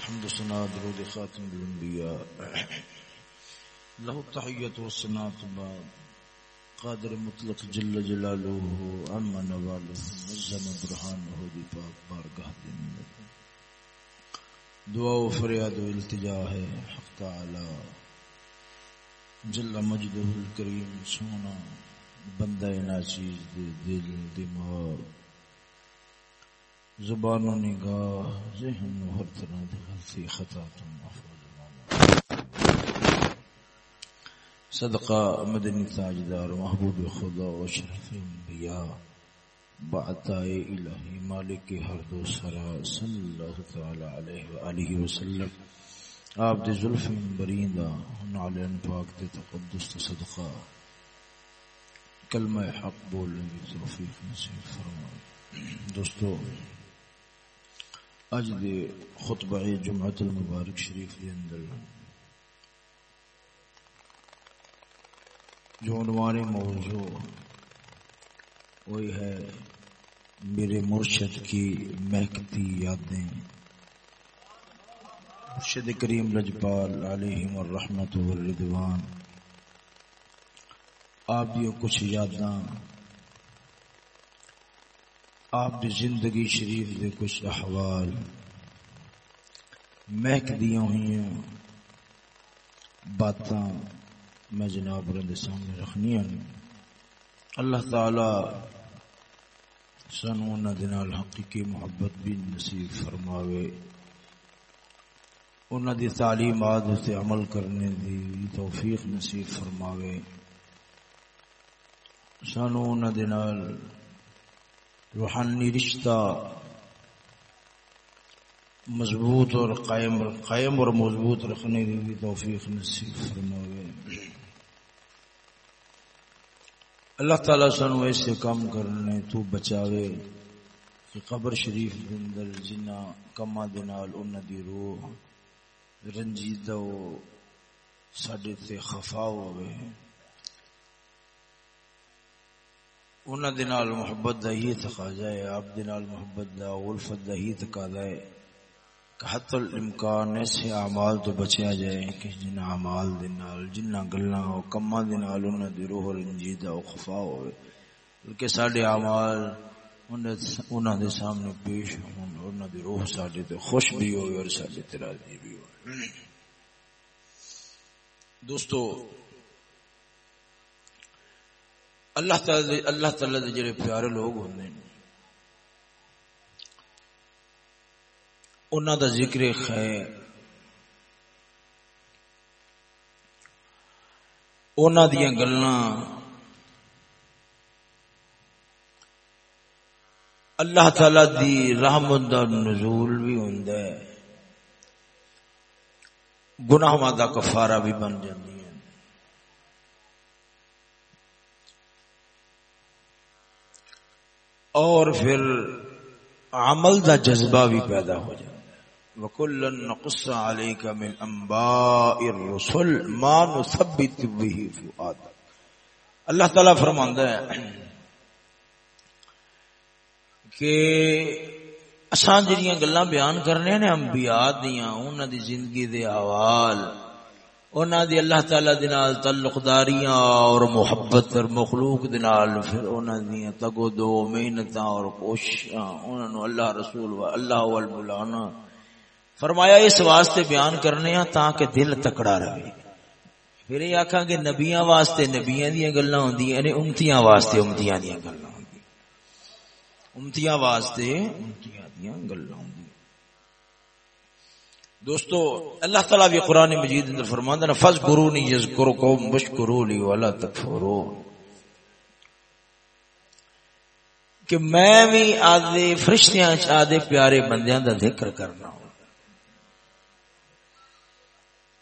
حمد سنا درود خاتم الانبیاء. له التحیت والصنات بعد. قادر مطلق جل جلالہ عم نوالہ نظم برحانہ دی پاک بارگاہ دین دعا و فریاد و التجا ہے حق تعالی. جل مجدہ الکریم سونا بندہ ناچیز دے دل دماغ. زبان و نگاہ ذہن و ہر طرح دی غلطی خطا تو محفوظ صدقہ مدنی تاجدار محبوب خدا و شرف انبیاء بعطائے الہی مالک ہر دو سرا صلی اللہ تعالی علیہ وآلہ وسلم آپ دے ظلف بریندہ نعلین پاک دے تقدس صدقہ. کلمہ حق بولنے کی توفیق نصیب فرمائے. دوستو اج دے خطبہ جمعت المبارک شریف دے اندر جو عنوان موضوع وہی ہے، میرے مرشد کی مہکتی یادیں۔ مرشد کریم لجپال علیہ الرحمت والردوان، آپ دی کچھ یاداں آپ دی زندگی شریف دے کچھ احوال مہک دیا ہوئی باتاں میں جناب رند سامنے رکھنی اللہ تعالی سنو نہ حقیقی محبت بھی نصیب فرماوے۔ انہوں دی تعلیمات سے عمل کرنے دی توفیق نصیب فرماوے۔ سانو نہ روحانی رشتہ مضبوط اور قائم اور قائم اور مضبوط رکھنے کی بھی توفیق نصیب فرماوے۔ اللہ تعالیٰ سن ایسے کام کرنے تو بچاوے کہ قبر شریف دندر جنا کما دنال ان دی روح رنجیدہ ساڈے تے خفا ہوئے انہاں دے نال محبت دا ہی تقاضا ہے، آپ دے نال محبت دا الفت دا ہی تقاضا ہے کہ حتی الامکان ایسے اعمال تو بچیا جائے کہ جن اعمال دے نال، جنہ گلاں او کماں دے نال انہاں دی روح رنجیدہ او خفا ہوئے۔ بلکہ ساڈے اعمال انہاں دے سامنے پیش ہون انہاں دی روح ساڈے تے خوش بھی ہوئے اور ساڈے تے راضی بھی ہوئے۔ دوستو اللہ تعالی اللہ تعالی دے جڑے پیارے لوگ ہوندے نے انہاں دا ذکر خیر۔ انہاں دیاں گلاں۔ اللہ تعالی دی رحمت دا نزول بھی ہوندا ہے۔ گناہاں دا کفارہ بھی بن جاندا اور پھر عمل دا جذبہ بھی پیدا ہو جائے وَكُلًّا نَقُصَّ عَلَيْكَ مِنْ أَنْبَاءِ الرُّسُلِ مَا نُثَبِّتُ بِهِ فُؤَادَكَ۔ اللہ تعالیٰ فرماندا ہے کہ اساں جڑیاں گلاں بیان کرنے نے انبیاء دیاں، انہاں دی زندگی دے احوال انہاں دی اللہ تعالی دے نال تعلق داریاں اور محبت اور مخلوق دے نال پھر انہاں دی تگو دو محنتاں اور کوششاں انہاں نو اللہ رسول و اللہ وال بلانا فرمایا اس واسطے بیان کرنے ہاں تاکہ دل تکڑا رہے۔ پھر یہ آکھاں کہ نبیاں واسطے نبیاں دی گلاں ہوندیاں نے امتیاں واسطے امتیاں دی گلاں ہوندیاں۔ امتیاں واسطے امتیاں دی گلاں دوستو، اللہ تعالیٰ بھی قرآن مجید اندر فرماندا ہے فض کرو نہیں یز کرو کو مشکرو لی والا تکفرو کہ میں بھی آدھے فرشتیاں آدھے پیارے بندیاں دا ذکر کرنا ہوں۔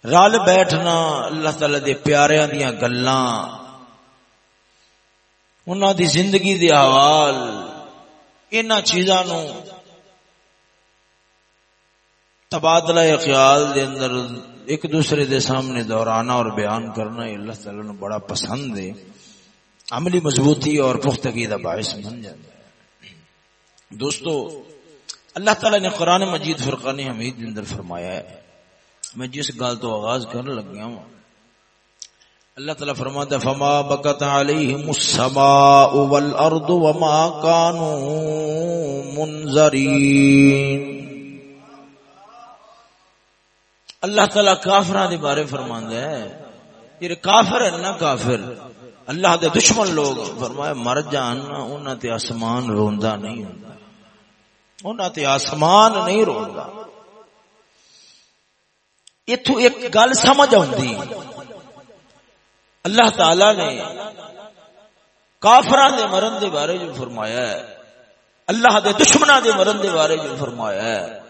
رل بیٹھنا اللہ تعالی دے پیاریاں دیاں گلاں۔ انہاں دی زندگی دے حوال، انہاں چیزاں نو تبادلہ خیال دے اندر ایک دوسرے دے سامنے دہرانا اور بیان کرنا اللہ تعالی نے بڑا پسند ہے۔ عملی مضبوطی اور پختگی کا باعث بن جاتا ہے۔ دوستو، اللہ تعالی نے قرآن مجید فرقان حمید کے اندر فرمایا ہے۔ میں جس گل تو آغاز کرنے لگ گیا ہوں۔ اللہ تعالی فرماتا ہے، فما بکت علیہم السماء والارض وما كانوا منذرین اللہ تعالی کافراں دے بارے فرماندا ہے۔ یہ کافر ہے نا کافر۔ اللہ دے دشمن لوگ۔ فرمایا، مر جان انہاں تے آسمان روندا نہیں ہوندا۔ انہوں تے آسمان نہیں روندا۔ اتو ایک گل سمجھ آتی اللہ تعالی نے کافران دے مرن دے بارے جو فرمایا ہے، اللہ دے دشمنہ دے مرن دے بارے جو فرمایا ہے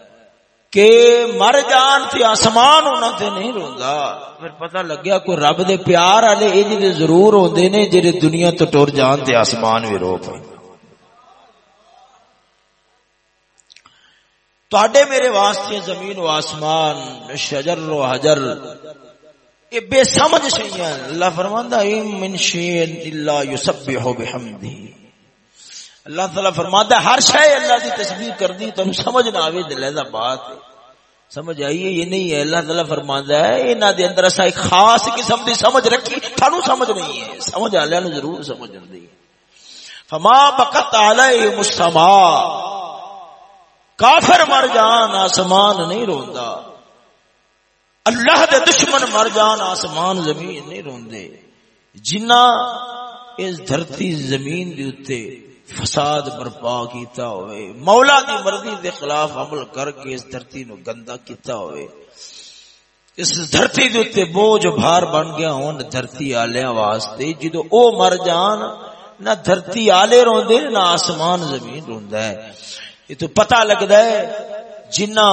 کہ مر جان تے آسمان انہوں تے نہیں روندا۔ پھر پتہ لگیا کوئی رب دے پیار والے انج دے ضرور ہوندے نے جڑے دنیا تو ٹر جان تے آسمان بھی رو پے۔ تڈے میرے واسطے زمین و آسمان، شجر و حجر، یہ بے سمجھ سہی اللہ فرماندا ہے من شیء الا یسبح بحمدہ۔ اللہ تعالیٰ تعالی فرماندا ہر شے اللہ دی تسبیح کردی تم سمجھ نہ آوے، دل دا بات سمجھ آئیے یہ نہیں ہے؟ اللہ تعالی فرماندا ہے، انہاں دے اندر اسا ایک خاص قسم دی سمجھ رکھی تھانو سمجھ نہیں ہے۔ سمجھ والے نو ضرور سمجھ اندی فما بقت علیہم السماء۔ کافر مر جان، آسمان نہیں روندا۔ اللہ دے دشمن مر جان، آسمان زمین نہیں روندے جنہ اس دھرتی زمین دی اتے فساد برپا کیتا ہوئے، مولا دی مرضی دے خلاف عمل کر کے اس دھرتی نو گندا کیتا ہوئے۔ اس دھرتی دے اتے بوجھ بھار بن گیا ہون دھرتی آلیاں واسطے۔ جدو او مر جان، نہ دھرتی آلے روندے، نہ آسمان زمین روندا ہے۔ یہ تو پتہ لگتا ہے، جنہ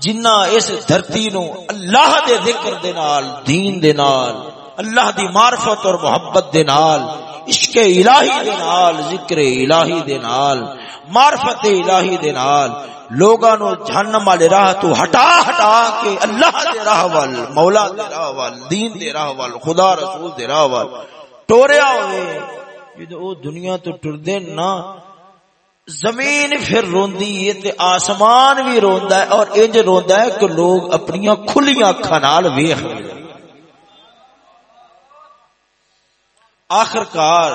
جنہ اس دھرتی نو اللہ دے ذکر دے نال، دین دے نال، اللہ دی معرفت اور محبت دے نال عشق الہی دے نال، ذکر الہی دے نال، معرفت الہی دے نال لوگاں نو جہنم والے راہ تو ہٹا ہٹا کے اللہ دے راہ وال، مولا دے راہ وال، دین دے راہ وال، خدا رسول دے راہ وال ٹوریا ہوئے۔ جدو دنیا تو ٹردے نہ زمین پھر روندی ہے تے آسمان بھی روندا ہے اور انج روندا ہے کہ لوگ اپنی کھلیاں اکھاں نال ویکھ آخرکار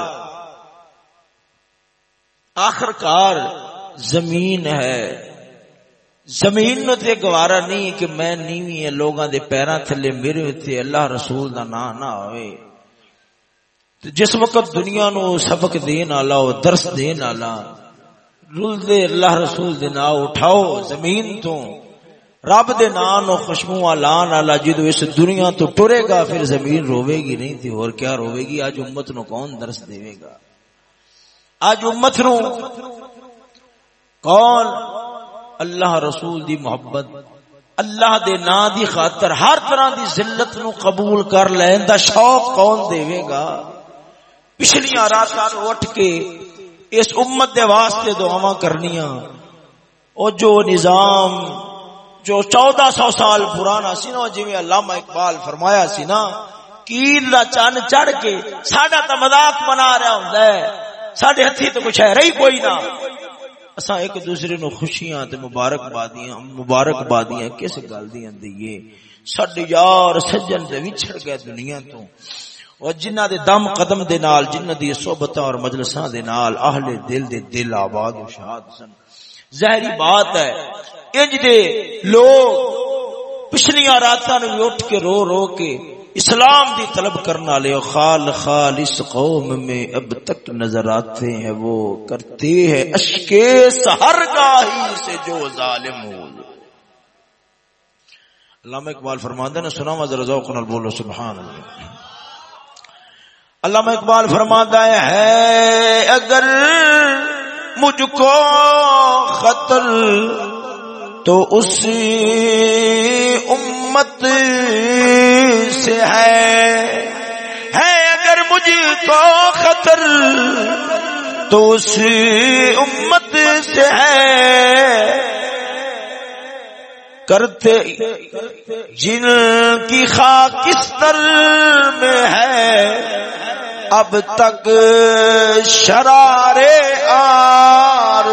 آخرکار زمین ہے۔ زمین نو تے گوارا نہیں کہ میں نیوی ہے لوگاں دے پیراں تھلے میرے تے اللہ رسول دا نام نہ ہوئے۔ جس وقت دنیا نو سبق دین والا درس دین والا رول دے اللہ رسول دے نا اٹھاؤ زمین تو۔ رب دے نام نو خوشبو لان والا جدو اس دنیا تو ٹرے گا، پھر زمین روے گی نہیں تھی اور کیا روے گی؟ آج امت نو کون درس دے گا؟ آج امت نو کون اللہ رسول دی محبت، اللہ دے نا دی خاطر ہر طرح دی ذلت نو قبول کر لین دا شوق کون دے گا؟ پچھلیاں راتاں اٹھ کے اس امت دے واسطے دعا کرنیاں۔ او جو نظام جو چودہ سو سال پرانا سی نا جی علامہ اقبال فرمایا سی نا، کیل دا چن چڑھ کے ساڈا تو مذاق بنا رہا ہوں سڈے ہاتھی تو کچھ ہے رہی کوئی نہ اسا ایک دوسرے نو خوشیاں تے مبارک بادیاں مبارک بادیاں کس گل دیاں دئیے سڈ یار سجن تے وچھڑ گئے دنیا تو۔ اور جنہ دے دم قدم دے نال، جنہ دی صحبتاں اور مجلساں دے نال، اہل دل دے دل آباد و شاد سن۔ ظاہری بات ہے۔ انج دے لوگ پچھلیاں راتاں نو اٹھ کے رو رو کے اسلام دی طلب کرنا لے خال خال اس قوم میں اب تک نظر آتے ہیں۔ وہ کرتے ہیں اشکے سہر گاہی سے جو ظالم ہو علامہ اقبال فرماندے نے سنا ذرا ذوق نال بولو سبحان اللہ علامہ اقبال فرماتا ہے، اگر مجھ کو خطر تو اس امت سے ہے۔ ہے اگر مجھ کو خطر تو اس امت سے ہے۔ کرتے جن کی خاکستر میں ہے۔ اب تک شرارے آر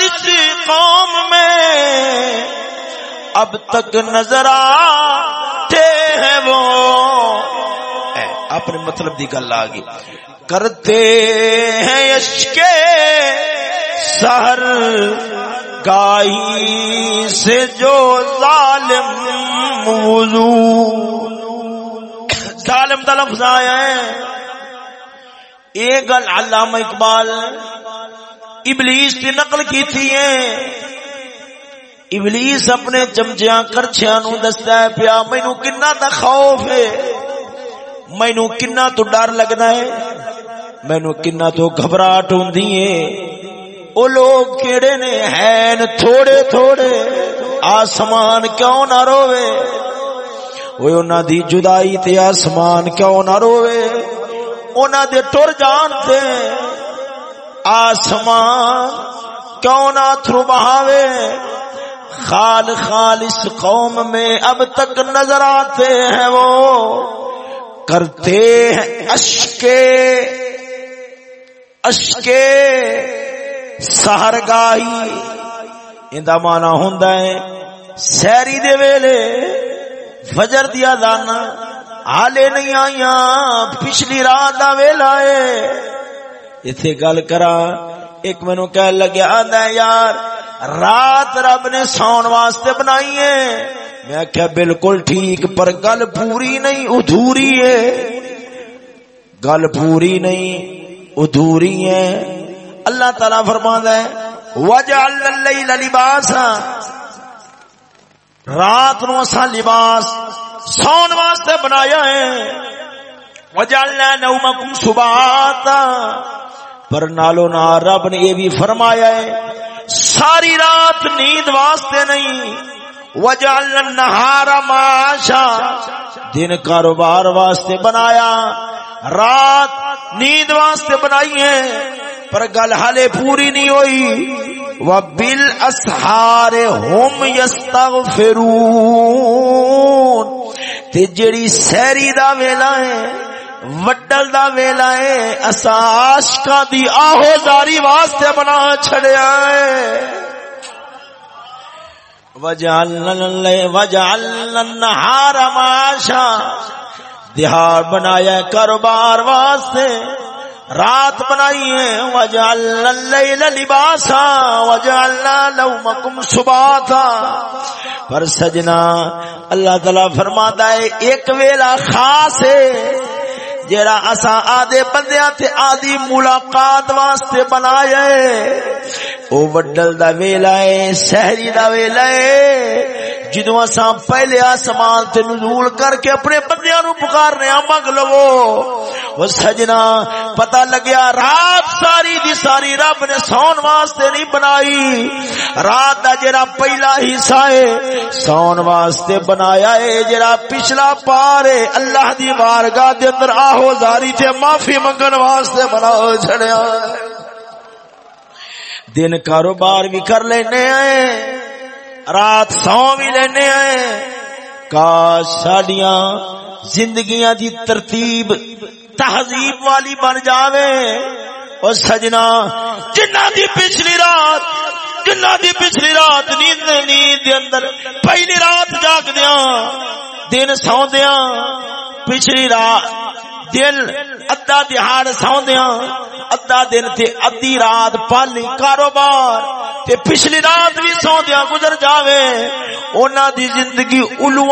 اس قوم میں اب تک نظر آتے ہیں وہ۔ اپنے مطلب دی گل آ گئی کرتے ہیں یش کے سہر گائی سے جو ظالم وضو۔ ظالم کا لفظ آیا ہے۔ یہ گل علامہ اقبال، ابلیس کی نقل کی تھی ہے۔ ابلیس اپنے چمچیا کرچیا نو دستا ہے پیا مینو کنا دا خوف ہے۔ مینو کنا تو ڈر لگنا ہے۔ مینو کنا تو گھبراہٹ ہوں او لوگ کیڑے نے ہیں تھوڑے تھوڑے آسمان کیوں نہ روے؟ وہ انہاں دی جدائی تے آسمان کیوں نہ روے؟ انہاں دے ٹر جان تے آسمان کیوں نہ تھرو بہاوے؟ خال خال اس قوم میں اب تک نظر آتے ہیں وہ۔ کرتے ہیں اشکے اشکے سہر گاہی اندا مانا ہوندا ہے سیری دے ویلے فجر دیا دانا حالے نہیں آئیاں، پچھلی رات دا ویلا ہے۔ ایتھے گل کرا ایک مینوں کہہ لگیا، آندا ہے یار، رات رب نے سون واسطے بنائی ہے۔ میں کیا بالکل ٹھیک، پر گل پوری نہیں، ادھوری ہے۔ گل پوری نہیں، ادھوری ہے۔ اللہ تعالی فرما ہے وجعل اللیل لباسا۔ رات نو اسا لباس سون واسطے بنایا ہے۔ وجعلنا نومکم سباتا۔ پر نالو نا رب نے یہ بھی فرمایا ہے، ساری رات نیند واسطے نہیں۔ وجعلنا النہار معاشا۔ دن کاروبار واسطے بنایا۔ رات نیند واسطے بنائی ہے۔ پر گل حالے پوری نہیں ہوئی۔ وہ بل اسہار ہوم یستغفرون۔ تے جڑی سہری دا ویلا ہے، وڈل دا ویلا ہے اسا عاشقاں دی آہو زاری واسطے بنا چھڑیا ہے۔ وجعلنا النهار معاشا. دہار بنایا کاروبار واسطے۔ رات بنائی ہے۔ وجعلنا اللیل لباسا۔ وجعلنا نومکم سباتا۔ پر سجنا اللہ تعالی فرماتا ہے، ایک ویلا خاص ہے۔ جیڑا اسا آدھے بندیاں تے آدھی ملاقات واسطے بنایا ہے۔ او وڈل دا ویلا ہے سہری دا ویلا ہے جدو اسا پہلے آسمان تے نزول کر کے اپنے بندیاں نو پکارنے آ مگ لو۔ وہ سجنا، پتہ لگیا، رات ساری دی ساری رب نے سون واسطے نہیں بنائی۔ رات دا جڑا پہلا حصہ ہے سون واسطے بنایا ہے جڑا پچھلا پار ہے اللہ دی بارگاہ دے اندر آہو زاری تے معافی منگن واسطے بنا چھڑیا دن کاروبار بھی کر لینے آئے، رات سو بھی لینے آئے۔ کاش ساڈیاں زندگیاں دی ترتیب تہذیب والی بن جاوے۔ اور سجنا، جنہ دی پچھلی رات، جنہ دی پچھلی رات نیند نیند دے اندر پہلی رات جاگ دیا دن سو دیا پچھلی رات دن ادا دہاڑ سو ادا دن تے ادی رات پالی کاروبار تے پچھلی رات بھی سو گزر جاوے اونا دی زندگی الو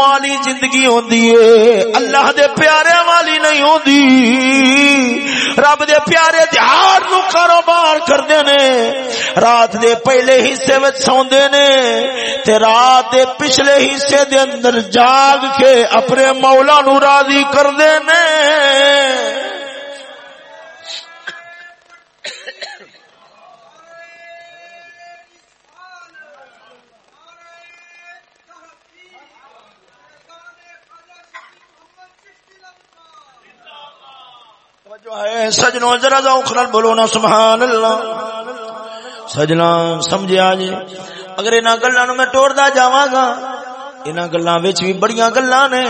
زندگی ہوندی ہے اللہ دے پیارے والی نہیں ہوندی رب دے پیارے دہاڑ نو کاروبار کردے نے رات دے پہلے حصے وچ سوندے نے تے رات دے پچھلے حصے دے اندر جاگ کے اپنے مولا نو راضی کردے نے جو ہے، سجنوں ذرا ذوق بولو نا سبحان اللہ سجنا سمجھیا جی۔ اگر انہاں گلاں نو میں ٹوڑدا جاواں گا، انہاں گلاں وچ بھی بڑیاں گلاں نے۔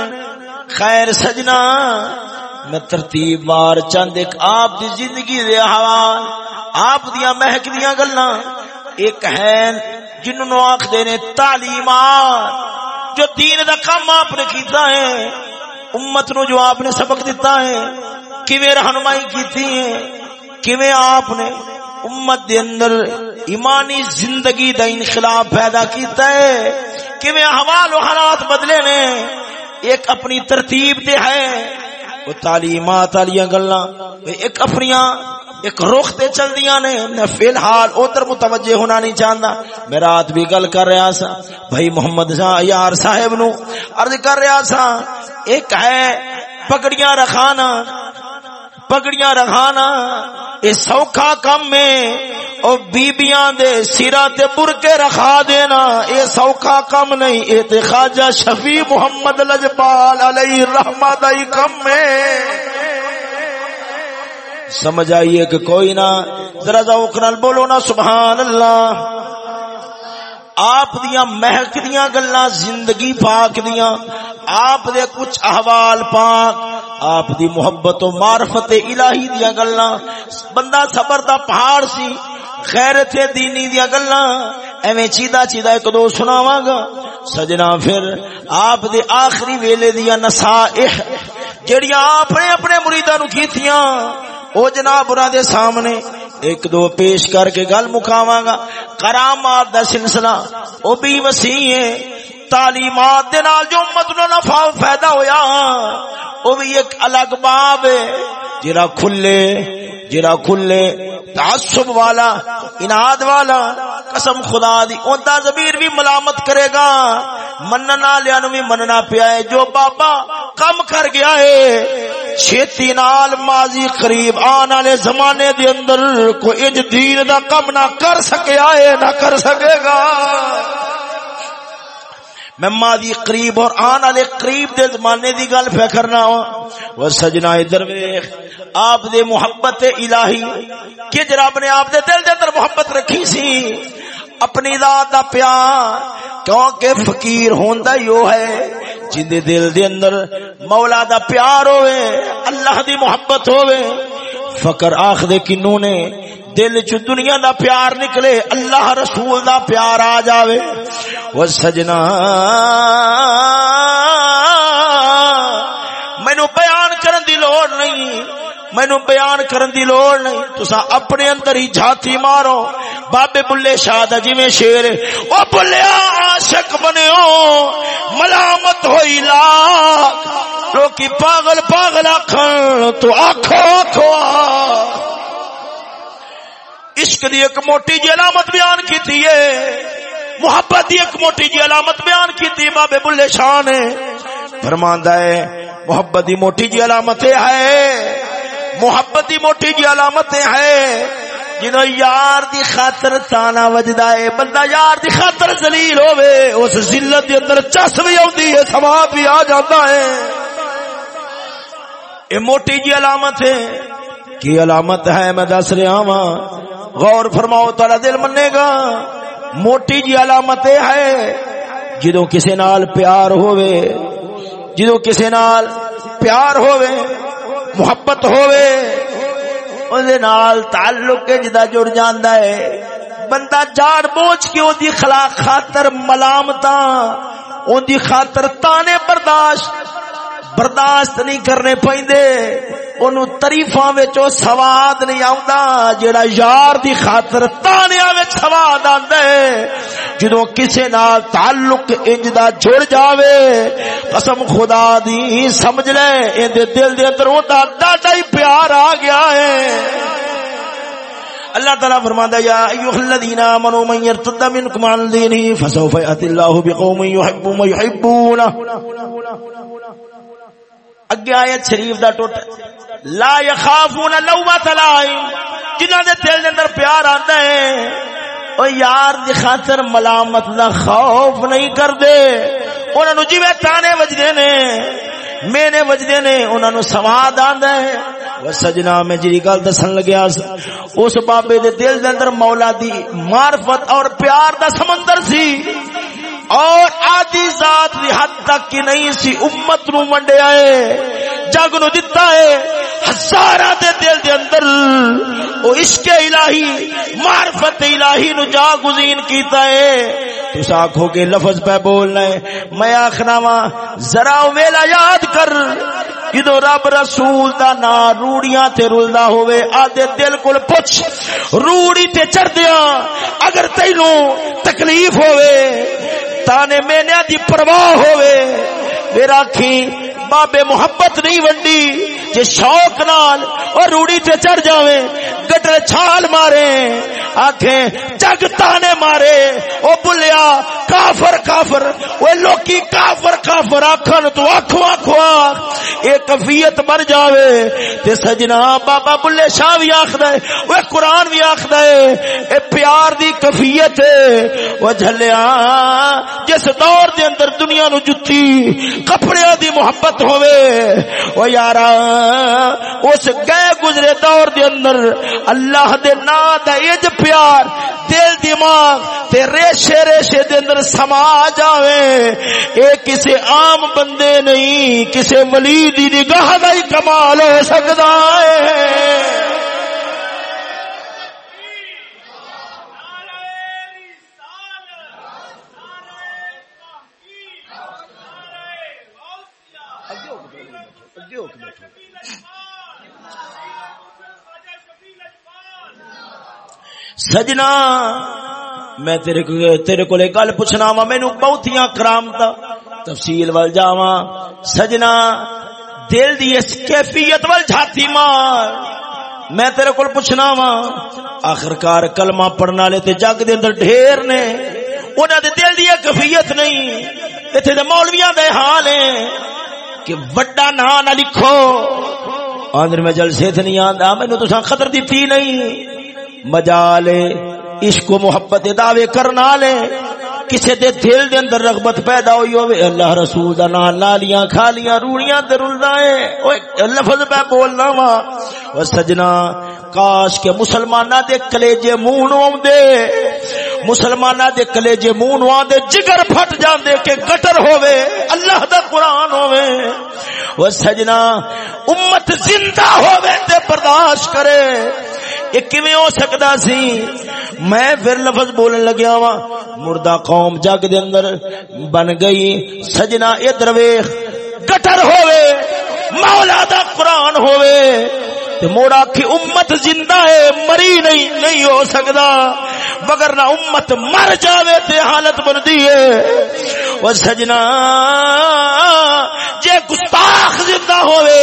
خیر سجنا، میں ترتیب بار چند ایک آپ دی زندگی دے حوال آپ دیاں مہک دیاں گلاں۔ ایک ہے جنہوں آخر نے تعلیمات، جو دین دا کام آپ نے کیتا ہے، امت نو جو آپ نے سبق دیتا ہے۔ کیویں رہنمائی کیتی ہے کیویں آپ نے امت دے اندر ایمانی زندگی دا انقلاب پیدا کیتا ہے؟ کیویں احوال و حالات بدلے نے؟ ایک اپنی ترتیب تے ہے۔ وہ تعلیمات والی گلاں ایک اپنیاں، ایک رخ تے چل دیا نے۔ میں فی الحال ادھر متوجہ ہونا نہیں چاہتا میں رات بھی گل کر رہا سا۔ بھائی محمد شاہ یار صاحب نو عرض کر رہا سا۔ ایک ہے پگڑیاں رکھانا۔ پگڑیاں رکھانا یہ سوکھا کم ہے۔ او بیبیاں دے سرا تے برکے رکھا دینا اے سوکھا کم نہیں اے تے خواجہ شفیع محمد لجپال علیہ رحمہ دا کم ہے۔ سمجھ آئیے کہ کوئی نہ، ذرا ذوق نال بولو نا، سبحان اللہ۔ آپ دیاں مہک دیاں گلاں زندگی پاک دیاں آپ دے کچھ احوال پاک آپ دی محبت و معرفت الہی دیاں گلاں بندہ صبر دا پہاڑ سی خیرت دینی دیا گلاں ایویں چیدا چیدا ایک دو سناواں گا سجنا پھر آپ دے آخری ویلے دیا نصائح جڑیاں آپ نے اپنے مریداں نو کیتیاں او جناب انہاں دے سامنے ایک دو پیش کر کے گل مکاواں گا۔ کرامات دا سلسلہ، او بھی وسیع ہے۔ تعلیمات دے نال جو امت نو نفع فائدہ ہویا، او بھی ایک الگ باب ہے۔ جڑا کھلے جڑا کھلے، تعصب والا اناد والا، قسم خدا دی، اوندا ضمیر بھی ملامت کرے گا۔ مننا لیا نو بھی مننا پیا ہے۔ جو بابا کم کر گیا ہے، چھتی نال ماضی قریب آن والے زمانے دے اندر کوئی اج دین دا کم نہ کر سکیا ہے، نہ کر سکے گا۔ میں ماضی قریب اور آن والے قریب دے زمانے دی گل پہ کرنا ہوں وہ سجنا ادھر ویخ آپ دے محبت الہی، کہ جراب نے آپ دے دل دے اندر محبت رکھی سی، اپنی ذات دا پیار، کیونکہ فقیر ہوندا یو ہے، جن دے دل دے اندر مولا دا پیار ہوئے، اللہ دی محبت ہوئے۔ فقر آخ دے کنو نے، دل چ دنیا دا پیار نکلے، اللہ رسول دا پیار آ جاوے۔ وہ سجنا مینو بیان کرن دی لوڑ نہیں۔ مینو بیان کرن دی لوڑ نہیں۔ تسا اپنے اندر ہی جھاتی مارو۔ بابے بلے شاہ دا جی میں شیر، او بلیا عاشق بنیو۔ ملامت ہوئی لاکھ۔ لوکی پاگل پاگل آکھن، تو آکھو آکھو عشق دی ایک موٹی جی علامت بیان کی تھی محبت دی ایک موٹی جی علامت بیان کی تھی بابے بلے شاہ نے۔ فرماندا ہے، محبت دی موٹی جی علامت ہے۔ محبت دی موٹی جی علامت ہے جنہوں یار دی خاطر تانا وجدا ہے، بندہ یار دی خاطر ذلیل ہوے اس ذلت دے اندر چس بھی آندی ہے، ثواب بھی آ جاتا ہے۔ اے موٹی جی علامت ہے۔ کی علامت ہے میں دس رہا ہوں غور فرماؤ تارا دل منے گا؟ موٹی جی علامت ہے۔ جدو کسی نال پیار ہوئے جدو کسی نال پیار ہوئے محبت ہوئے اندے نال تعلق جدا جڑ جاندا ہے۔ بندہ جاڑ بوجھ کے اون دی خلاق خاطر ملامتاں اون دی خاطر تانے برداشت برداشت نہیں کرنے پیندے اونوں تریفاں وچ سواد نہیں آوندا، جیڑا یار دی خاطر تانیاں وچ سواد آندا ہے۔ جدوں کسے نال تعلق انج دا جڑ جاوے، قسم خدا دی، سمجھ لے ایں دے دل دے اندر اوندا ڈاڈا ہی پیار آ گیا ہے۔ اللہ تعالیٰ فرماتا یا ایوہ الذین آمنوا من یرتد منکم عن دینہ، فسوف یأتی اللہ بقوم یحبون ویحبون اگے آیت شریف دا ٹوٹ۔ لا یخافون لومۃ لائم جنہاں دے دل دے اندر پیار آندا ہے، او یار دی خاطر ملامت دا خوف نہیں کردے۔ انہاں نو جویں تانے وجدے نے، مینے وجدے نے، انہاں نو سواد آندا ہے۔ سجنا میں جی گل دسن لگیا اس بابے دے دل دے اندر مولا دی معرفت اور پیار دا سمندر سی۔ اور آدھی ذات دی حد تک کی نہیں سی امت نو منڈیا ہے جگ نو دتا ہے، ہزارہ دے دل دے اندر او عشق الہی، معرفت الہی نو جا گزین کیتا ہے۔ تو آکھو گے لفظ پہ بولنا ہے میں آخنا وا، ذرا ویلا یاد کر جدو رب رسول دا نا روڑیاں تے رلدا ہوئے آدھے دل کل پچھ روڑی تے چڑھ دیا اگر تینوں تکلیف ہوئے شیطان میں دی پرواہ ہوئے میرا کھی بابے محبت نہیں ونڈی۔ جے شوق نال اور روڑی تے چڑھ جاوے گٹر چھال مارے آنکھیں جگ تانے مارے، او بلیا کافر کافر او لوکی کافر کافر، آکھن تو آکھو آکھو آکھ اے کفیت بر جاوے۔ تے سجنا بابا بلے شاہ بھی آکھ دے او قرآن بھی آکھ دے اے پیار دی کفیت او جھلیا، جس دور دے اندر دنیا نو جتی کپڑے دی محبت ہوئے او یارا اس گئے گزرے دور دے اندر اللہ دے نا دا اج پیار، دل دماغ تے ریشے ریشے دے اندر سما جاوے۔ اے کسے عام بندے نہیں، کسے ولی دی نگاہ دا ہی کمال ہو سکدا ہے۔ سجنا، میں تیرے کو تیرے کو گل پوچھنا وا، مینو بہتیاں کرامت تفصیل ول جاوا سجنا، دل دی اس کیفیت ول جھاتی مار۔ میں تیرے کو پوچھنا وا، آخرکار کلمہ پڑھنے والے تے جگ دے اندر ڈھیر نے، انہاں دے دل دی کیفیت نہیں ایتھے دے مولویاں دے حال ہیں، کہ وڈا نا نہ لکھو۔ آندر میں جلسے تے نہیں آندا مینوں تساں خطر دتی نہیں۔ مجالے عشق و محبت دعوے کرنا لے کسے دے دل دے اندر رغبت پیدا ہوئی ہوئے، اللہ رسول دا نام لالیاں، کھالیاں، روڑیاں تے رلدا اے اوے لفظ پہ بولنا وا۔ او سجنا، کاش کے مسلماناں دے کلیجے منہ نو اوندے مسلماناں دے کلیجے منہ نو آندے جگر پھٹ جاندے کہ گٹر ہوے اللہ دا قرآن ہوے او سجنا، امت زندہ ہوے تے برداشت کرے۔ یہ کیویں ہو سکتا سی؟ میں پھر لفظ بولن لگیا وا مردہ قوم جگ دے اندر بن گئی، سجنا اے درویش گٹر ہوئے مولا دا قرآن ہوئے موڑا کی امت زندہ ہے، مری نہیں نہیں ہو سکتا۔ مگر نہ امت مر جاوے تے حالت بندی ہے۔ وہ سجنا جے گستاخ زندہ ہوئے،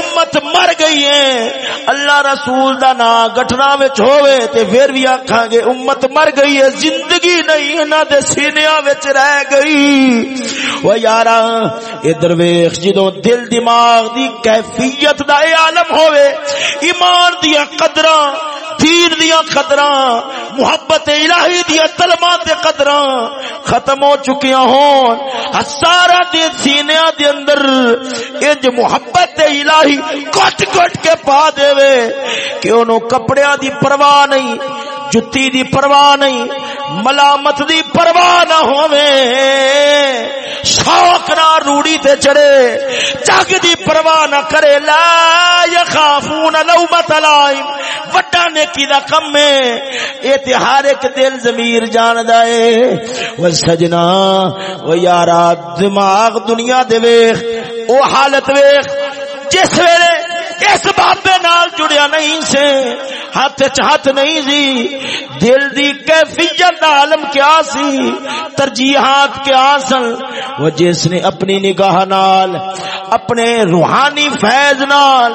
امت مر گئی ہے اللہ رسول دا نا گٹنا وچ ہوئے تے پھر بھی آکھاں گے، امت مر گئی ہے، زندگی نہیں انہاں دے سینیاں وچ رہ گئی۔ وہ یارا ادھر ویکھ جدوں دل دماغ دی کیفیت دا اے عالم ہوئے، ایمان دیا قدراں، دین دیا قدراں، محبت الہی دیا طلبات دے قدراں ختم ہو چکیاں ہون۔ ہزارہ دے سینیاں دے اندر انج محبت الہی کٹ کٹ کے پا دے وے کہ انہوں کپڑیاں دی پرواہ نہیں، جتی دی پرواہ نہیں ملامت دی پرواہ نہ ہوے شوق نہ روڑی تے چڑے جگ دی پرواہ نہ کرے۔ لا یخافون لومت لائم۔ وڈا نیکی دا کم ہے۔ اے تے ہر ایک دل ضمیر جاندا اے او سجنا او یارا، دماغ دنیا دے ویکھ او حالت ویکھ جس ویلے اس بابے نال جڑیا نہیں سے، ہاتھ چہت نہیں سی، دل دی کیفیت عالم کیا سی، ترجیحات کیا سن، وہ جس نے اپنی نگاہ نال، اپنے روحانی فیض نال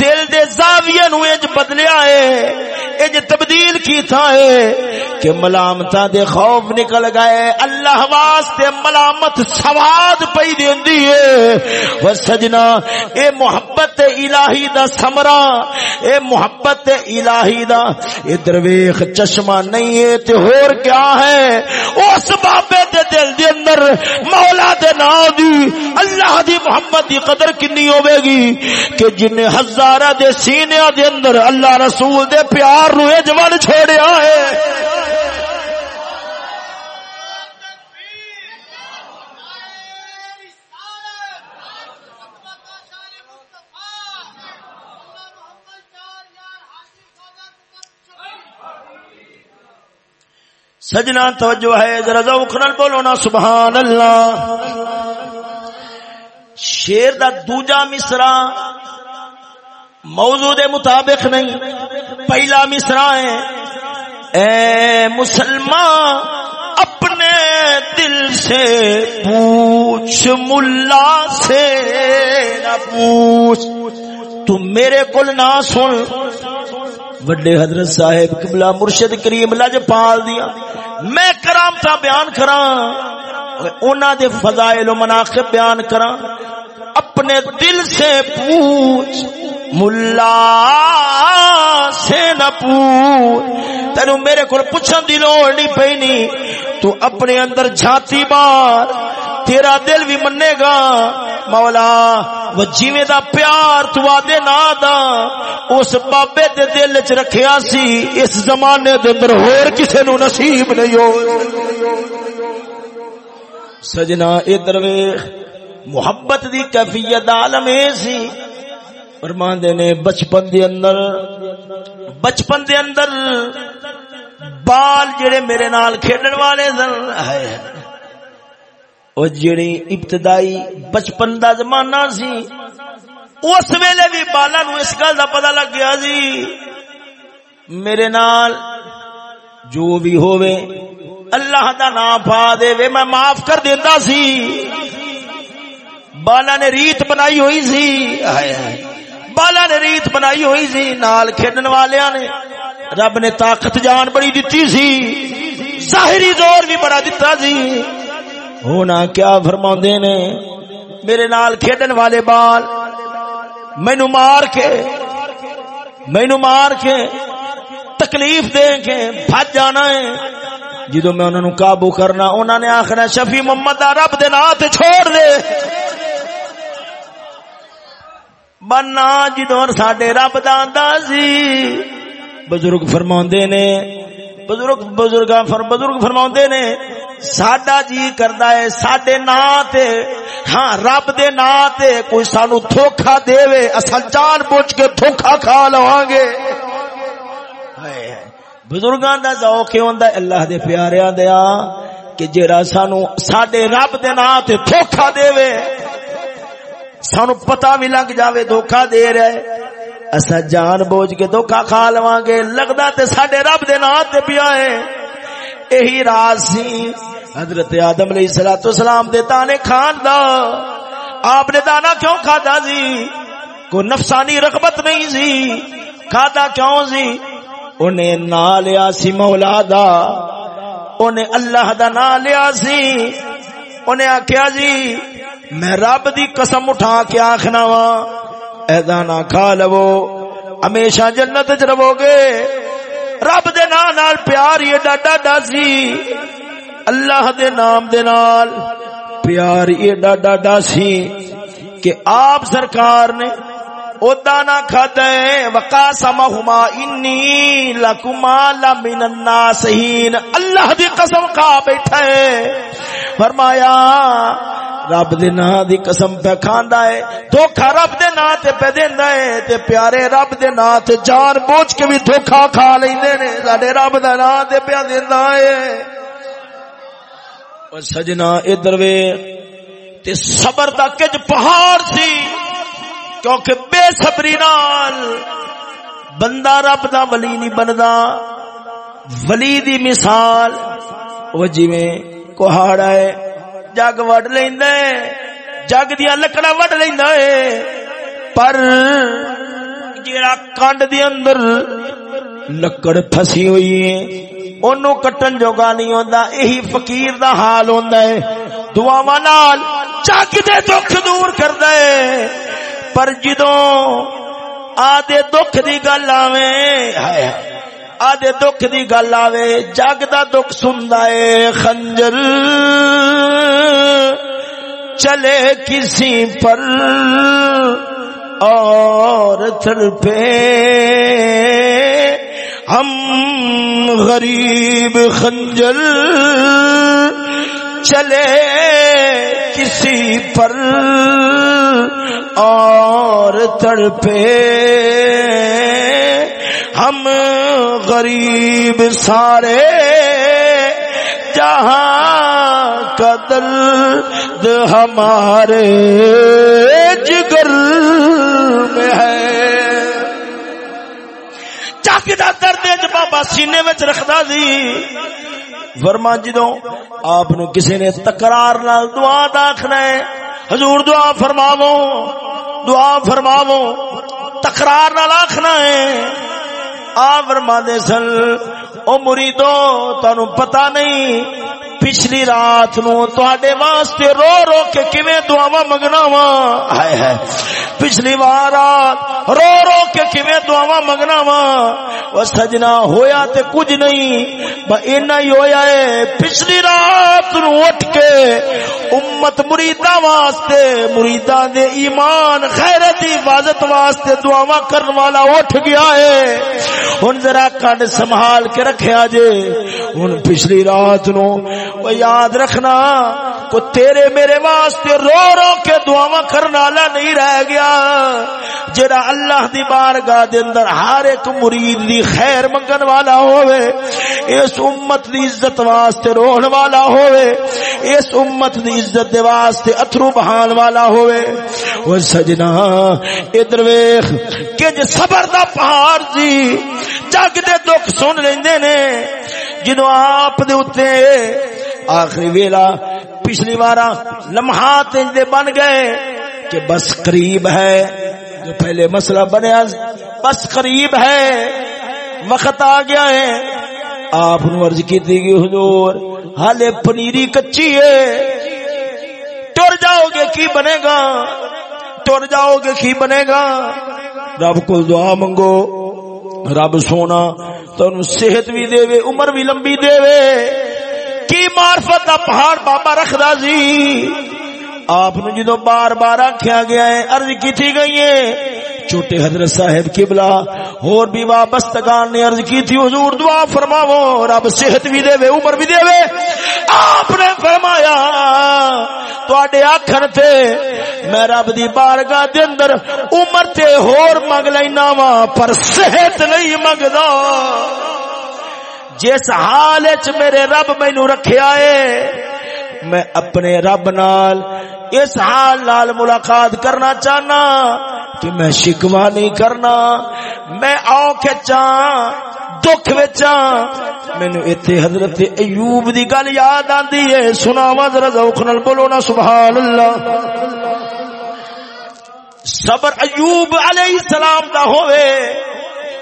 دل زاویے نو اج بدلیا ہے اج تبدیل کیتا ہے کہ ملامتاں دے خوف نکل گئے، اللہ واسطے ملامت سواد پئی دیندی ہے۔ وہ سجنا، اے محبت الہی دا ثمرہ، اے محبت الہی دا اے درویش چشمہ نہیں ہے تے ہور کیا ہے؟ اس بابے دے دے اندر مولا دے نام دی، اللہ دی محمد دی قدر کنی ہوے گی کہ جن ہزارہ دے سینے دے اندر اللہ رسول دے پیار نو اجوان چھوڑیا ہے۔ سجنا توجہ ہے، ذرا ذوق نال بولو نا سبحان اللہ شیر دا دوجا مصرا موضوع دے مطابق نہیں، پہلا مصرا ہے۔ اے مسلمان، اپنے دل سے پوچھ، ملا سے نہ پوچھ۔ تم میرے کل نہ سن۔ وڈے حضرت صاحب قبلہ مرشد کریم لج پال دیا میں کرامتا بیان کرا اونا دے فضائل و مناقب بیان کرا اپنے دل سے پوچھ، ملا سے نہ پوچھ۔ تینو میرے کو پوچھن دی لوڑ نہیں پینی۔ تو اپنے اندر جھاتی بار تیرا دل بھی منے گا۔ مولا، وہ جیویں دا پیار تو آدے نا دا۔ اس بابے دے دل چ رکھیا سی، اس زمانے دے اندر ہور کسے نو نصیب نہیں ہو۔ سجنا، ادھر ویکھ، محبت دی کیفیت عالم اے سی۔ فرماندے نے، بچپن دے اندر، بچپن دے اندر بال جڑے میرے نال کھیڈن والے سن۔ ہے اور جڑی ابتدائی بچپن دا زمانہ سی، اس ویلے بھی بالا نو اس گل دا پتہ لگ گیا سی۔ میرے نال جو بھی ہووے، اللہ دا نام پا دے وے، میں معاف کر دیندا سی۔ بالا نے ریت بنائی ہوئی سی۔ بالا نے ریت بنائی ہوئی سی، نال کھیڈن والیاں نے۔ رب نے طاقت جان بڑی دتی سی۔ ظاہری زور بھی بڑا دتا سی۔ ہونا کیا فرما نے؟ میرے نال کھیڈن والے بال مینو مار کے مینو مار کے تکلیف دے کے بھج جانا ہے۔ جدو میں انہوں قابو کرنا انہوں نے آخر شفی محمد رب دے نات چھوڑ دے۔ بننا جدو ساڈے رب دا سی۔ بزرگ فرما نے، بزرگ بزرگ بزرگ فرما نے ساڈا جی کردا ہے ساڈے نا تے ہاں رب دے نا تے کوئی سانو دھوکا دے اصل جان بوجھ کے دھوکا کھا لواں گے بزرگاں دا ذوق اے ہوندا اللہ دے پیاریاں دیا کہ جیڑا سانو ساڈے رب دے نا تے دھوکا دے سانو پتہ بھی لگ جاوے دھوکا دے رہا ہے اسا جان بوجھ کے دھوکا کھا لواں گے لگدا تے ساڈے رب دے نا تے پیا ہے یہی راز سی۔ حضرت آدم علیہ السلام تو سلام دے تانے کھان دا۔ آپ نے دانا کیوں کھادا سی؟ کو نفسانی رغبت نہیں سی۔ کھادا کیوں سی؟ انہیں نا لیا سی مولا دا۔ انہیں اللہ دا نا لیا سی۔ انہیں آکھیا جی میں رب دی قسم اٹھا کے آخنا وا۔ اے دانا کھا لو۔ ہمیشہ جنت چ رہو گے۔ رب دے نام نال پیار ایڈا ڈاڈا سی۔ اللہ دے نام دے نال پیار ایڈا ڈاڈا سی کہ آپ سرکار نے او دانا کھاتا ہے وقاسمہما انی لکما لمن الناسین۔ اللہ دی قسم کھا بیٹھا ہے فرمایا، رب دے نا دی قسم پہ کھاندا ہے دھوکا رب دے نا تے پہ دیندا ہے۔ تے پیارے رب دے نا تے جان بوجھ کے بھی دھوکا کھا لیندے نے۔ ساڈے رب دا نا تے پیا دیندا ہے۔ او سجنا ادھر وے، تے صبر دا کج پہاڑ سی۔ کیونکہ بے صبری نال بندہ رب دا ولی نہیں بندا۔ ولی دی مثال، وہ جویں کوہاڑا ہے، جگ وڈ لینا جگ دیا لکڑا وڈ لینا ہے۔ پر جیڑا کنڈ دے اندر لکڑ پھسی ہوئی ہے، اونوں کٹن جوگا نہیں ہوندا یہی فقیر دا حال ہوندا ہے۔ دعاواں نال جگ دے دکھ دور کردا ہے۔ پر جدوں آدے دکھ دی گل آویں ہائے آدھے دکھ دی گل آوے جگ دا دکھ سندا ہے خنجر چلے کسی پر اور تھل پہ ہم غریب خنجر چلے کسی پر اور تڑپے ہم غریب سارے جہاں کا درد ہمارے جگر میں ہے۔ چاکی دا درد بابا سینے میں رکھتا سی۔ ورما جدو آپ نو کسی نے تکرار نال دعا داخنا ہے حضور دعا فرماو دعا فرماو تکرار نہ آخنا ہے۔ آ فرما دے سن، او مریدو تانو پتہ نہیں پچھلی رات نو تواڈے واسطے رو رو کے کیویں دعاواں منگنا وا ہائے ہائے۔ پچھلی بار رو رو کے کیویں دعاواں منگنا وا او سجنا ہویا تے کچھ نہیں با اینا ہی ہویا ہے۔ پچھلی رات نو اٹھ کے امت مریداں واسطے، مریداں دے ایمان غیرت حفاظت واسطے دعاواں کرن والا اٹھ گیا ہے۔ ہن ذرا کڈ سنبھال کے رکھیا جے۔ ہن پچھلی رات نو وہ یاد رکھنا کو تیرے میرے واسطے رو رو کے دعا کرنا والا نہیں رہ گیا۔ جڑا اللہ دی بارگاہ دے اندر ہر ایک مرید دی خیر منگن والا ہوئے اس امت دی عزت واسطے رون والا ہوئے اس امت دی عزت دے واسطے اترو بہان والا ہوئے وہ سجنا، ادھر ویخ کہ جے صبر دا پہاڑ سی۔ جگ دے دکھ سن لیندے نے۔ جدو آپ دے اتے آخری ویلا پچھلی بار لمحات بن گئے کہ بس قریب ہے۔ جو پہلے مسئلہ بنیا، بس قریب ہے۔ وقت آ گیا ہے۔ آپ عرض کی تھی حضور، حالے پنیری کچی ہے۔ ٹر جاؤ گے، کی بنے گا؟ ٹر جاؤ گے، کی بنے گا؟ رب کو دعا منگو۔ رب سونا تو صحت بھی دے وے عمر بھی لمبی دے وے کی معرفت دا پہاڑ بابا رکھدا سی آپ جدو بار بار آخیا گیا ہے، عرض کی گئی ہے۔ چھوٹے حضرت صاحب قبلہ، اور بھی وابستگان نے عرض کی تھی، حضور دعا فرماو رب صحت بھی دے وے عمر بھی دے۔ وے آپ نے فرمایا، تواڈے آکھن تے، میں رب دی بارگاہ دے اندر عمر تے ہور منگ لینا وا پر صحت نہیں منگدا۔ جس حال میرے رب مینو رکھیا ہے میں اپنے رب نال اس حال نال ملاقات کرنا چاہنا کہ میں شکوا نہیں کرنا، میں آؤ کھچا دکھ بچا مینو اتنے حضرت ایوب دی گل یاد آتی ہے سنا ذرا ذوق نال بولو نا سبحان اللہ صبر ایوب علیہ السلام دا ہوئے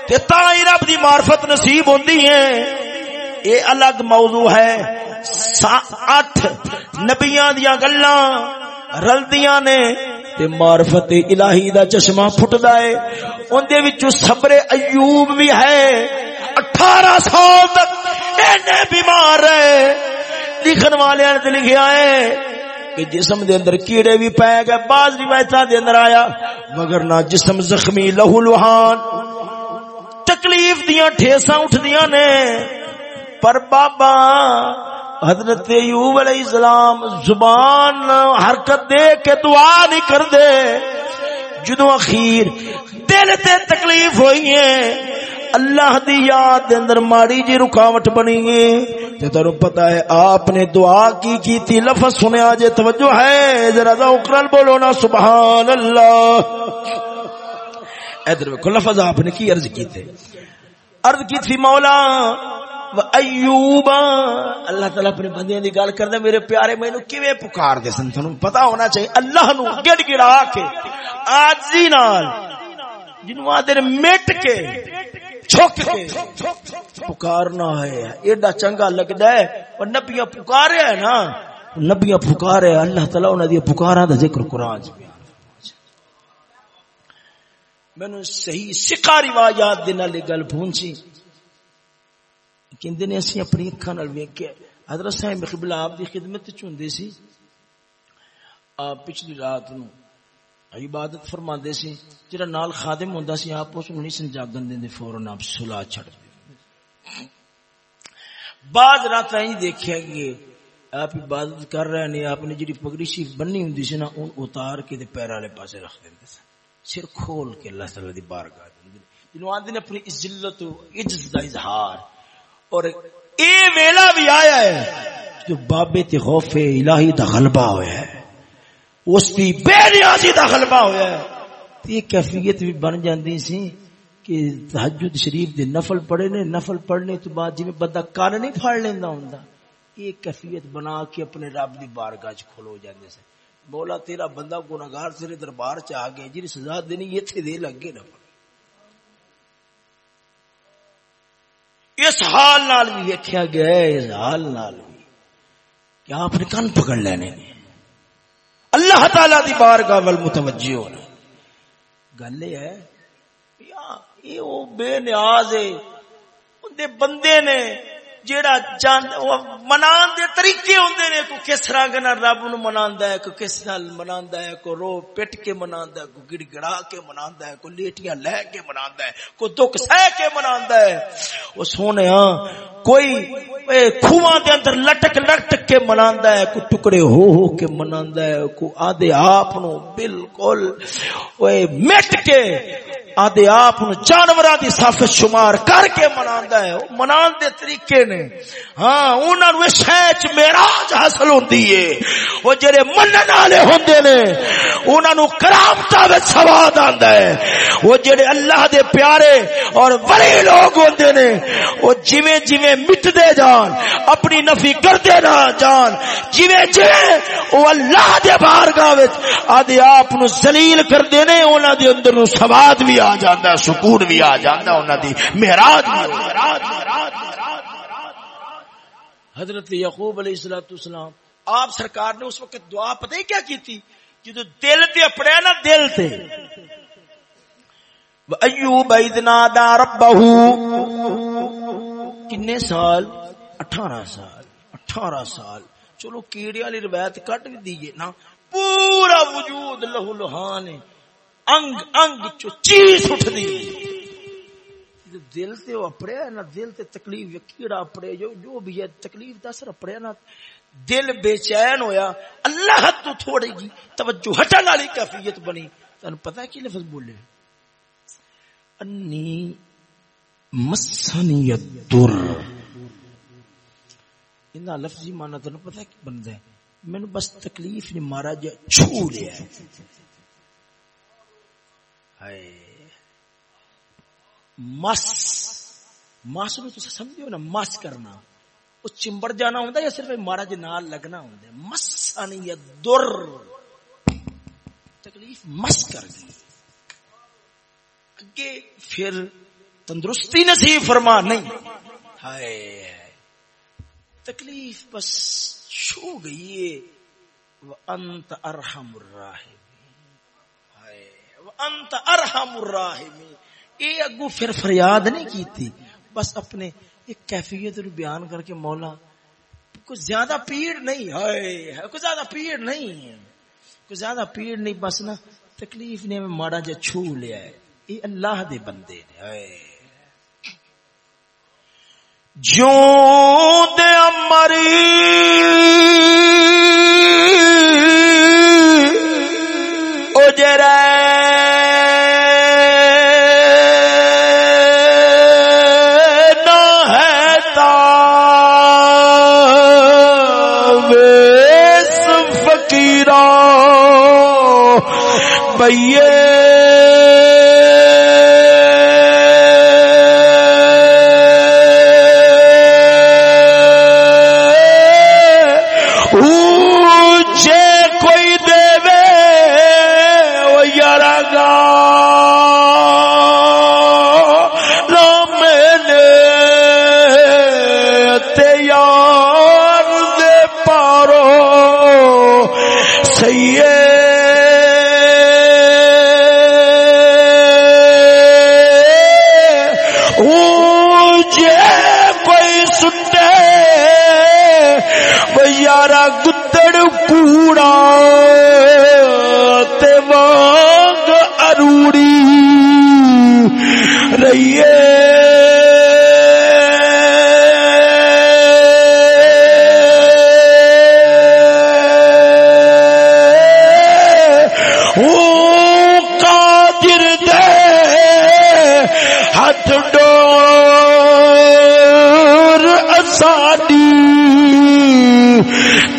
تے تائی رب دی معرفت نصیب ہوندی ہے۔ اے الگ موضوع ہے۔ اٹھ نبیاں دیا گلا رلدیاں نے تے معرفت الہی دا چشمہ پھٹدا ہے۔ اون دے وچوں صبر ایوب بھی ہے۔ اٹھارہ سال تک اینے بیمار رہے لکھن والے نے لکھیا ہے کہ جسم دے اندر کیڑے بھی پے گئے، بعض روایتاں دے اندر آیا، مگر نہ جسم زخمی لہو لوہان تکلیف دیاں ٹھیساں اٹھدیاں نے۔ پر بابا حضرت ایوب علیہ السلام زبان حرکت دے کے دعا نہیں کر دے جدو اخیر دل تے تکلیف ہوئی ہے اللہ دی یاد دے اندر ماڑی جی رکاوٹ بنی ہے تے تانوں پتہ ہے، آپ نے دعا کی کی تھی لفظ سنیا جے توجہ ہے۔ ذرا ذوق نال بولو نا، سبحان اللہ۔ ادھر دیکھو لفظ آپ نے کی عرض کی تھے عرض کی تھی مولا ایوب اللہ تعالی اپنے بندیاں دی گل کردا میرے پیارے مینوں کیویں پکار دے سن؟ تھانوں پتہ ہونا چاہیے، اللہ نو گڑ گڑا کے عاجزی نال جنوں آدے مٹ کے، چھک کے پکارنا ہے۔ ایڈا چنگا لگدا ہے پر نبیاں پکاریا ہے نا، نبیاں پکارے اللہ تعالی انہاں دی پکاراں دا ذکر قران وچ مینوں صحیح سکھا روایات دے نال گل پہنچی کہندے نے اسی اپنی اکھاں نال ویکھیا حضرت صاحب قبلہ آپ دی خدمت وچ ہوندے سی۔ آپ پچھلی رات نو عبادت فرماندے سی، جڑا نال خادم ہوندا سی، آپ اس نوں نہیں سن جاگن دیندے فورن آپ صلاح چھڑ دے۔ بعد رات ایں دیکھیا گے آپ عبادت کر رہے نے، آپ نے جڑی پگڑی سی بننی ہوندی سی نا، اون اتار کے تے پیر والے پاسے رکھ دیندے سن سر کھول کے اللہ تعالی دی بارگاہ جنوں آندے نے اپنی عزت و عزت دا اظہار اور اے ویلا بھی آیا ہے جو بابے تے خوف الہی دا غلبہ ہویا ہے۔ اس دی بے نیازی دا غلبہ ہویا ہے۔ یہ کیفیت بھی بن جاندی سی کہ تحجد شریف دے نفل پڑھے نے، نفل پڑھنے تو بعد جی میں بندہ کان نہیں پھاڑ لیندا ہوندا۔ یہ کیفیت بنا کے اپنے رب دی بارگاہ وچ کھلو جاندے سے مولا تیرا بندہ گناہگار تیرے دربار چ آ گئے جی سزا دینی یہ تھے دے لگے نہ اس حال نال بھی ویکیا گیا ہے، اس حال نال بھی کہ آپ نے کان پکڑ لینے نے اللہ تعالی دی بارگاہ ول متوجہ ہونا۔ گل یہ ہے یہ وہ بے نیاز ہے اندے بندے نے جیڑا جان منان دے طریقے ہوندے نے کو کس رنگ نال رب نو مناندا ہے کو کس نال مناندا ہے کو رو پٹ کے مناندا ہے کو گڑ گڑا کے مناندا ہے کو لیٹیاں لے کے مناندا ہے کو دکھ سہ کے مناندا ہے۔ او سونیا کوئی کھواں دے اندر لٹک لٹک کے مناندا ہے کو ٹکڑے ہو ہو کے مناندا ہے کو آدے آپ نو بالکل اوے مٹ کے آدھے آپ جانور دی صف شمار کر کے منا ہے۔ منا دے طریقے نے نے. ہاں انہاں نو انہوں شہ میراج حاصل ہوتی ہے وہ جڑے من والے ہوں نے، انہاں انہوں کرامتا سواد آتا ہے وہ جڑے اللہ دے پیارے اور بڑے لوگ ہوتے نے، وہ جویں جویں مٹتے جان، اپنی نفی کرتے نہ جان، جویں جویں وہ اللہ دے بارگاہ آدھے آپ نو زلیل کرتے نے انہوں دے اندر نو سواد بھی آ جاتا ہے سکون بھی آ جاتا ہے انہوں دی مہراج حضرت یعقوب علیہ السلاۃ السلام آپ سرکار نے اس وقت دعا پتہ ہی کیا کی تھی؟ جدو دل تے اپڑے نا، دل تے ایوب ایدنا دا ربہو۔ کنے سال؟ اٹھارہ سال۔ اٹھارہ سال۔ چلو کیڑے والی روایت کٹ بھی دیجیے نا۔ پورا وجود لہو لہان انگ انگ چو چیز اٹھ دی۔ دے دل تے اپڑے نہ دل تے تکلیف کیڑا اپڑے جو جو بھی ہے، تکلیف دا سر اپڑے نہ دل بے چین ہویا، اللہ تو تھوڑے گی جی، توجہ ہٹن والی کیفیت بنی۔ تن پتہ ہے کی لفظ بولے؟ انی مسنی الدر۔ انہا لفظی معنی تن پتہ ہے کی بندہ ہے؟ میں بس تکلیف نے مارا جا چھو لیا ہے۔ مس مس نو تسا سمجھو نا، مس کرنا۔ وہ چمبڑ جانا ہوں یا صرف مارا جی نال لگنا ہوں مسانی یا در۔ تکلیف مس کر گئی اگے پھر تندرستی نصیب فرما، نہیں۔ ہائے۔ تکلیف بس چھو گئی ہے۔ وانت ارحم الراحمین۔ وانت ارحم الراحمین۔ اے اگو پھر فریاد نہیں کی تھی بس اپنے ایک کیفیت بیان کر کے مولا، کچھ زیادہ پیڑ نہیں ہے کچھ زیادہ پیڑ نہیں ہے۔ کچھ زیادہ پیڑ نہیں، بس نا تکلیف نے میں ماڑا جا چھو لیا ہے۔ یہ اللہ دے بندے نے جو دے امری بئیے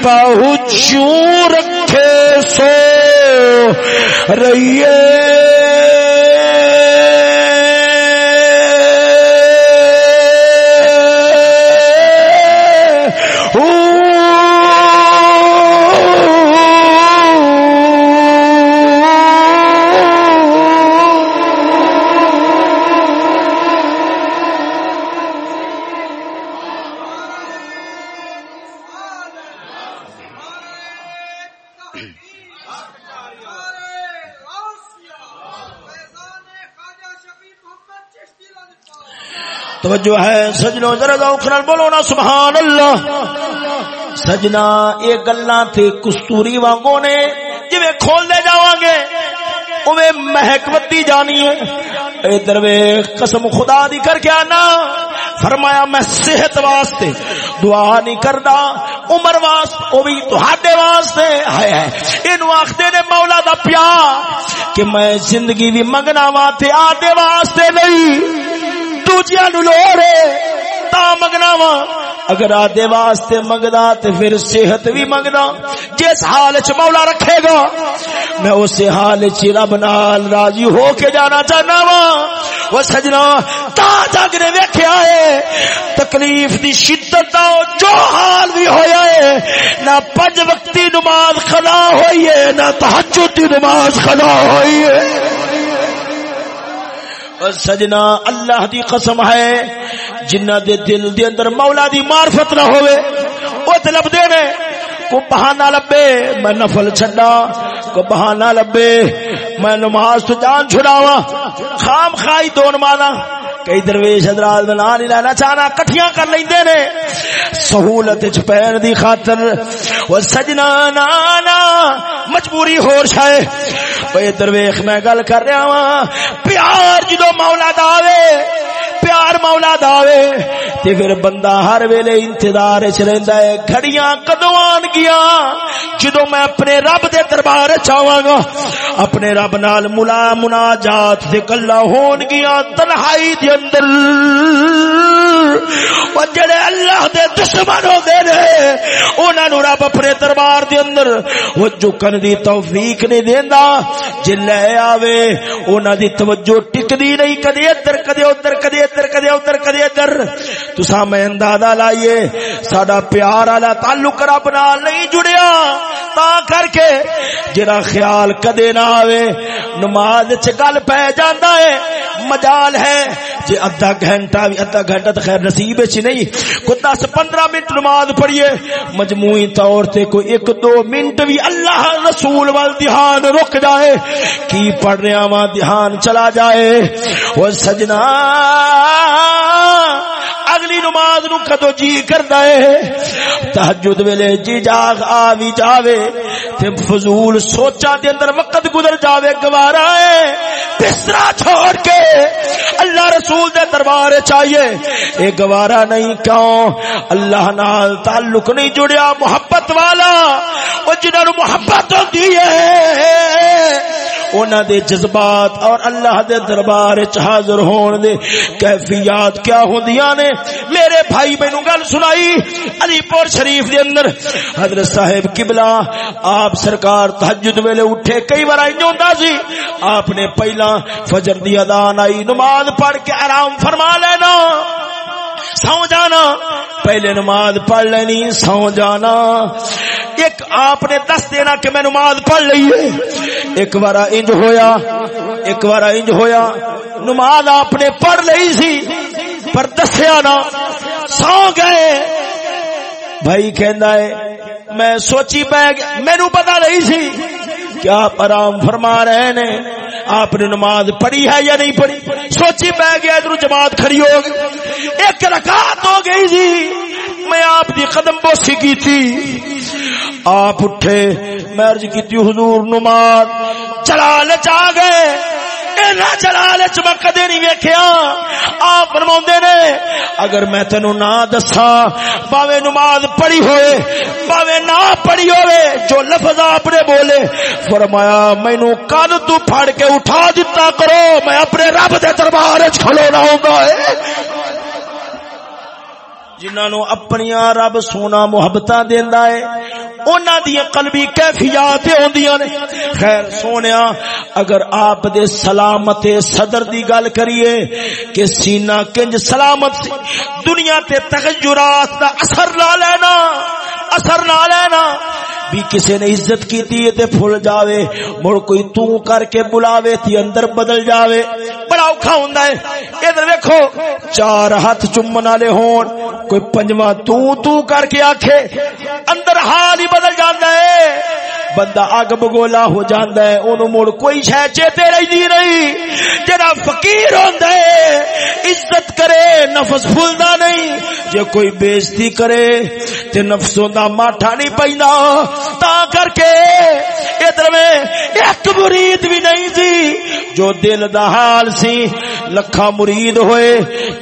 پہنچوں رکھے سو رہیے توجہ ہے سجنو ذرا اوکھر بولو نا سبحان اللہ سجنا یہ گلا تھے کستوری وانگو نے جی کھول دے جاؤ گے اوے مہک ودی جانی ہے۔ اے دروے قسم خدا دی کر کے آنا۔ فرمایا، میں صحت واسطے دعا نہیں کردا، عمر واسطے، او بھی تہاڈے واسطے۔ ہائے ہائے، اینو آکھدے نے مولا دا پیار کہ میں زندگی دی منگنا وا تے آدے واسطے نہیں۔ دوجیا نو لوڑ ہے، تا منگنا وا اگر آدھے واسطے منگدا تے پھر صحت بھی منگدا۔ جس حال چ مولا رکھے گا، میں اس حال چ رب نال راضی ہو کے جانا چاہنا وا وہ سجنا، تا جگ نے ویکھیا ہے، تکلیف دی شدت دا جو حال بھی ہویا ہے، نہ پنج وقتی نماز خدا ہوئی ہے، نہ تہجد دی نماز خدا ہوئی ہے۔ سجنا اللہ دی قسم ہے، جنہ دے دل دے اندر مولا دی معرفت نہ ہوئے، وہ تے لب دے نے، کو بہانہ لبے، میں نفل چھڈا، کو بہانہ لبے، میں نماز تو جان چھڑاواں خام خائی دو نمازاں کئی درویش حضرات بنا نہیں لینا چاہنا، کٹھیاں کر لیندے نے۔ سہولت وچ پین دی خاطر او سجنا نانا مجبوری ہور شائے اے درویش میں گل کر رہا ہاں پیار جدو مولا داوے پیار مولا داوے تے پھر بندہ ہر ویلے انتظار وچ رہندا ہے، گھڑیاں کدوں آن گیا۔ جدو میں اپنے رب دے دربار چاواں گا، اپنے رب نال ملا مناجات تے گلاں ہون گیا تنہائی دے اندر۔ او جڑے اللہ دے دشمن ہوندے نے، انہاں نو رب اپنے دربار دے اندر او جھکن دی توفیق نہیں دیندا۔ جے لے آوے، انہاں دی توجہ ٹکدی نہیں، کدی ادھر کدی ادھر، کدی ادھر، کدے ادھر کدے ادھر۔ تسا میں اندازہ لائیے، ساڈا پیار والا تعلق رب نال نہیں جڑیا۔ تا کر کے جڑا خیال کدے نہ آوے، نماز چ گل پے جاندا ہے، مجال ہے جی ادھا گھنٹہ بھی ادھا گھنٹہ تو خیر نصیب چ نہیں۔ کوئی دس پندرہ منٹ نماز پڑھیے۔ مجموعی طور سے کوئی ایک دو منٹ بھی اللہ رسول وال دھیان رک جائے۔ کی پڑھ رہا وا دھیان چلا جائے۔ وہ سجنا اگلی نماز نو کدو جی کردا ہے، تہجد ویلے جی جاگ آ وی جاوے، تے فضول سوچا دے اندر وقت گزر جاوے، گوارا ہے بستر چھوڑ کے اللہ رسول دے دربار چاہیے اے گوارا نہیں، کیوں؟ اللہ نال تعلق نہیں جڑیا، محبت والا، او جنہاں نو محبت ہوندی ہے اونا دے جذبات اور اللہ دے دربار حاضر ہون دے کیفیات کیا ہوندیاں نے؟ میرے بھائی بہنوں گل سنائی علی پور شریف دے اندر۔ حضرت صاحب قبلہ، آپ سرکار تہجد ویلے اٹھے، کئی بار انج ہوندا سی؟ آپ نے پہلا فجر دی اذان آئی، نماز پڑھ کے آرام فرما لینا، سو جانا۔ پہلے نماز پڑھ لینی، سو جانا۔ ایک آپ نے دس دینا کہ میں نماز پڑھ لی ہے ایک بار انج ہویا، ایک بار انج ہویا۔ نماز آپ نے پڑھ لی سی، پر دسیا نا، سو گئے۔ بھائی کہندا ہے، میں سوچی پہ مینو پتا نہیں سی کیا آرام فرما رہے نے؟ آپ نے نماز پڑھی ہے یا نہیں پڑھی؟ سوچی پہ گیا ادھر جماعت کھڑی ہو گئی۔ ایک رکعت ہو گئی جی۔ میں آپ دی قدم بوسی کی تھی۔ آپ اٹھے۔ میں عرض کی تھی، حضور نماز چلا لچا گئے۔ اینا جلال چ میں کدے نہیں ویکھیا۔ آپ فرماوندے نے، اگر میں تینو نہ دسا باویں نماز پڑھی ہوئے باویں نہ پڑھی ہوئے، جو لفظ آپ نے بولے، فرمایا، مینوں کل تو پھڑ کے اٹھا دیتا کرو، میں اپنے رب دے دربار کھلونا ہوں جنہاں نو اپنی رب سونا محبت دیندا ہے، انہاں دی قلبی کیفیات ہوندیاں نے۔ خیر سونیا، اگر آپ دے سلامت صدر دی گل کریے کہ سینہ کنج سلامت سی، دنیا تے تغیرات دا اثر نہ لینا، اثر نہ لینا۔ بھی کسی نے عزت کی تے پھول جاوے، مڑ کوئی تو کر کے بلاوے تی اندر بدل جاوے۔ بڑا اوکھا ہوندا ہے۔ ادھر دیکھو چار ہاتھ چمن والے ہون، کوئی پنجواں تو تو کر کے آکھے۔ اندر حال ہی بدل جاندا ہے۔ بندہ اگ بگولا ہو جاندا ہے، اونوں مڑ کوئی شے چیتے رہندی نہیں۔ جڑا فقیر ہوندا ہے، عزت کرے، نفس پھلدا نہیں۔ جے کوئی بےزتی کرے، تے نفسوں دا ماٹھا نہیں پیندا تا کر کے ادھر میں ایک مرید بھی نہیں تھی جو دل دا حال سی۔ لکھا مرید ہوئے،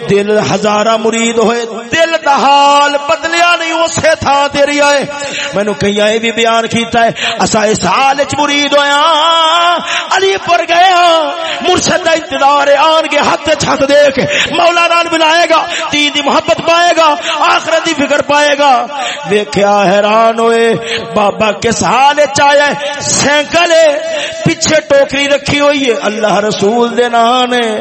دل ہزارہ مرید ہوئے۔ دل دا حال بدلیا نہیں، اسے تھا تیری آئے میں نے کہیں آئے بھی بیان کیتا ہے۔ اسا اس حال اچ مرید ہویا ہاں۔ علی پر گیا ہاں۔ مرشد دا انتظار ہے۔ آن کے ہاتھ چھت دیکھ۔ مولا نال بلائے گا۔ تین دی محبت پائے گا۔ آخرت دی فکر پائے گا۔ دیکھیا حیران ہوئے۔ بابا کس حال وچ چایا سینکل پیچھے ٹوکری رکھی ہوئی ہے۔ اللہ رسول دے نام نے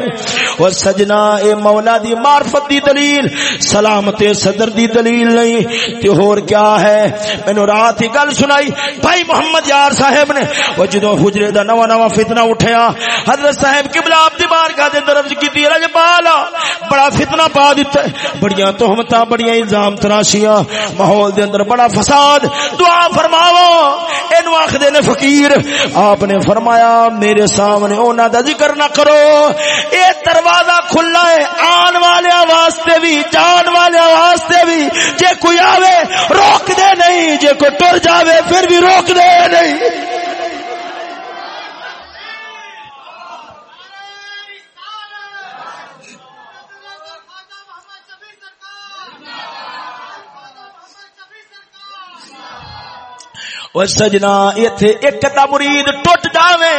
اور سجنا اے مولا دی معرفت دی دلیل۔ سلامت صدر دی دلیل نہیں۔ تے اور کیا ہے؟ مینوں رات ہی گل سنائی۔ بھائی محمد یار صاحب نے۔ وہ جدو حجرے دا نواں نواں فتنہ اٹھیا، حضرت صاحب قبلہ آپ دی بارگاہ دے اندر عرض کیتی، رج بالا بڑا فتنہ پا دتا ہے۔ بڑیاں تہمتاں، بڑیاں الزام تراشیاں۔ ماحول دے اندر بڑا فساد۔ دعا فرماو اینو آکھدے نے فقیر، آپ نے فرمایا، میرے سامنے انہاں دا ذکر نہ کرو۔ اے دروازہ کھلا ہے، آن والے واسطے بھی، جان والے واسطے بھی۔ جے کوئی آوے، روک دے نہیں۔ جے کوئی ٹر جاوے، پھر بھی روک دے۔ نہیں۔ اور سجنا ایتھے ایک تا مرید ٹوٹ جاوے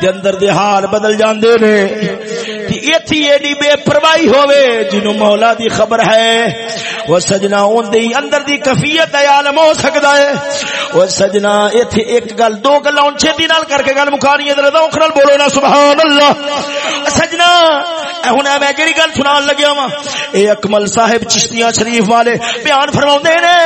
تے اندر دے حال بدل جاندے نے۔ ایتھی ایڈی بے پرواہی ہوے جنوں مولا دی خبر ہے۔ وہ سجنا اون دے اندر دی کفیت ہے عالم ہو سکدا ہے۔ وہ سجنا ایتھے ایک گل، دو گلاں اون چھتی نال کر کے گل مکھانی ادھر دا اخرل بولو نا سبحان اللہ سجنا، اے ہن میں جڑی گل سنان لگیا وا اے اکمل صاحب چشتیاں شریف والے بیان فرماوندے نے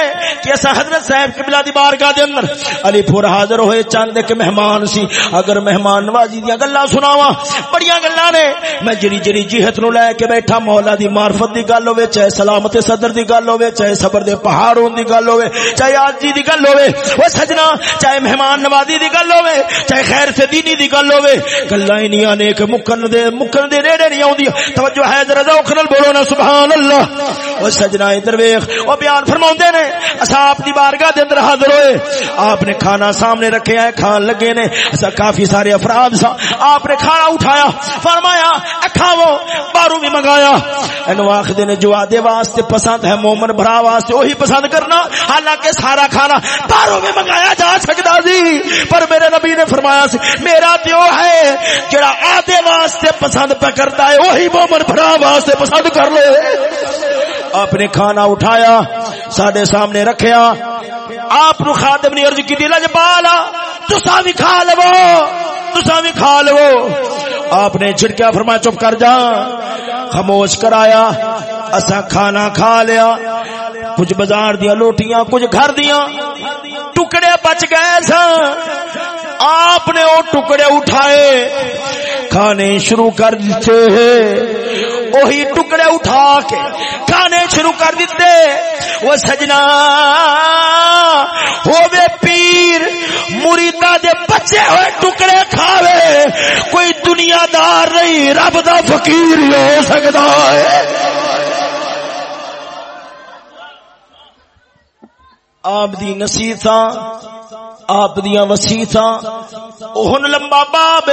کہ اسا حضرت صاحب قبلہ دی بارگاہ دے اندر علی پور حاضر ہوئے چاند ایک مہمان سی۔ اگر مہمان نوازی دیا گلا سناوا بڑی گلا نے میں جری جری جہت نو لے کے بیٹھا، مولا دی معرفت دی گل ہوے چاہے سلامت صدر دی گل ہوے چاہے صبر دے پہاڑ ہون دی گل ہوے چاہے آجی دی گل ہوے او سجنا، چاہے مہمان نوازی دی گل ہوے چاہے خیر سے دینی دی گل ہوے گلاں ہی نہیں آنے کہ مکن دے مکن دے نیڑے نہیں اوندی توجہ ہے، ذرا ذوق نال بولو نا سبحان اللہ او سجنا ادھر ویکھ او بیان فرماوندے نے اسا اپ دی بارگاہ دے اندر حاضر ہوئے۔ آپ نے کھانا سامنے رکھے ہے کھان لگے نے ایسا کافی سارے افراد سا آپ نے کھانا اٹھایا، فرمایا کھاو بارو بھی منگایا۔ اینو آخ نے جو آدھے واسطے پسند ہے، مومن بھرا واسطے وہی پسند کرنا۔ حالانکہ سارا کھانا بارو بھی منگایا جا سکتا سی۔ پر میرے نبی نے فرمایا سی، میرا دیو ہے، جڑا آدھے واسطے پسند پہ کرتا ہے وہی مومن بھرا واسطے پسند کر لے۔ آپ نے کھانا اٹھایا، ساڈے سامنے رکھیا۔ آپ نو خادم نے عرض کی دی لجپالا تسا بھی کھا لو تسا بھی کھا لو۔ آپ نے چھڑکیا فرمایا، چپ کر جا۔ خاموش کرایا۔ اسا کھانا کھا لیا۔ کچھ بازار دیا لوٹیاں، کچھ گھر دیا۔ ٹکڑے بچ گئے سا آپ نے وہ ٹکڑے اٹھائے۔ کھانے شروع کر دیتے وہی ٹکڑے اٹھا کے کھانے شروع کر دیتے۔ وہ سجنا ہوے پیر مریدا دے بچے ہوئے ٹکڑے کھاوے۔ کوئی دنیا دار نہیں، رب دا فقیر ہی ہو سکتا ہے۔ آپ دی نصیحتاں، آپ دیا وسیعتاں اون لمبا باب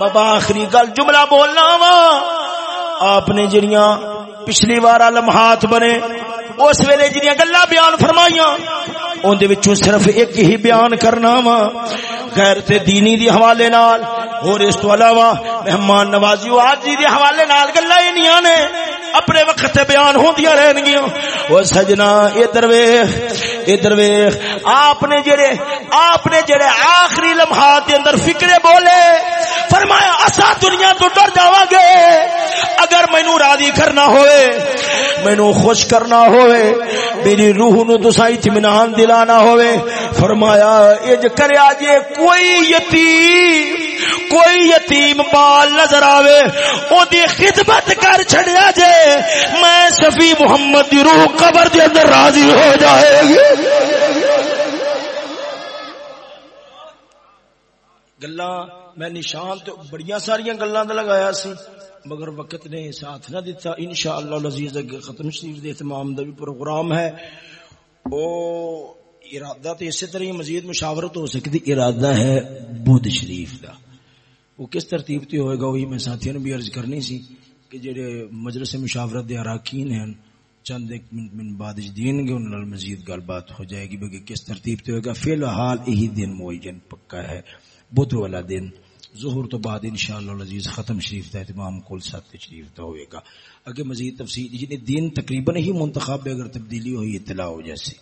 بابا آخری گل جملہ بولنا وا۔ آپ نے جڑیاں پچھلی بار لمحات بنے، اس ویلے جنیا گلا بیان فرمائیاں اندر وچوں صرف ایک ہی بیان کرنا وا۔ غیر تے دینی دی حوالے نال، اور اس تو علاوہ مہمان نوازی آج جی دی حوالے نال گلا ہی نہیں آنے۔ اپنے وقت تے بیان ہوندیاں رہن گیا وہ سجنا ادھر ویخ ادھر ویخ۔ آپ نے جڑے آپ نے جڑے آخری لمحات کے اندر فکرے بولے۔ فرمایا اسا دنیا تو ڈر جاواں گے۔ اگر مینو راضی کرنا ہوئے مینو خوش کرنا ہوئے، میری روح نو تسا اطمینان دلانا ہوئے۔ فرمایا، اج کریا جے کوئی یتیم کوئی یتیم بال نظر آوے، او دی خدمت کر چھڑیا جے، میں صفی محمد دی روح قبر دے اندر راضی ہو جائے گی۔ گلا میں نشان تو بڑی ساری گلا لگایا سی، مگر وقت نے ساتھ نہ دیتا انشاءاللہ العزیز، اگے ختم شریف دے اہتمام دا بھی پروگرام ہے۔ او ارادہ تو اسی طرح مزید مشاورت ہو سکتی ارادہ ہے بدھ شریف دا۔ وہ کس ترتیب تے ہوئے گا؟ وہی میں ساتھیوں نے بھی عرض کرنی سی کہ جڑے مجلس مشاورت دے اراکین ہیں، چند ایک منٹ من بعد جی دین گے انہوں مزید گل بات ہو جائے گی بلکہ کس ترتیب تے ہوئے گا؟ فی الحال یہی دن معین پکا ہے، بدھ والا دن۔ ظہر تو بعد انشاءاللہ العزیز ختم شریف دا اہتمام کل سات شریف دا ہوئے گا۔ اگر مزید تفصیل جنہیں دین تقریباً ہی منتخب ہے، اگر تبدیلی ہوئی اطلاع ہو جیسی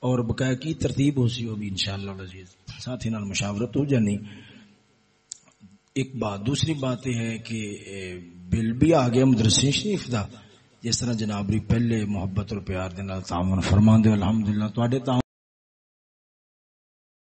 اور بقایا کی ترتیب ہو سی ہو بھی انشاءاللہ العزیز۔ ساتھ ہی نال مشاورت ہو جانی۔ ایک بات، دوسری بات یہ ہے کہ بل بھی آ گیا مدرسے شریف دا۔ جس طرح جناب پہلے محبت اور پیار دے نال تعاون فرما دے الحمدللہ، تواڈے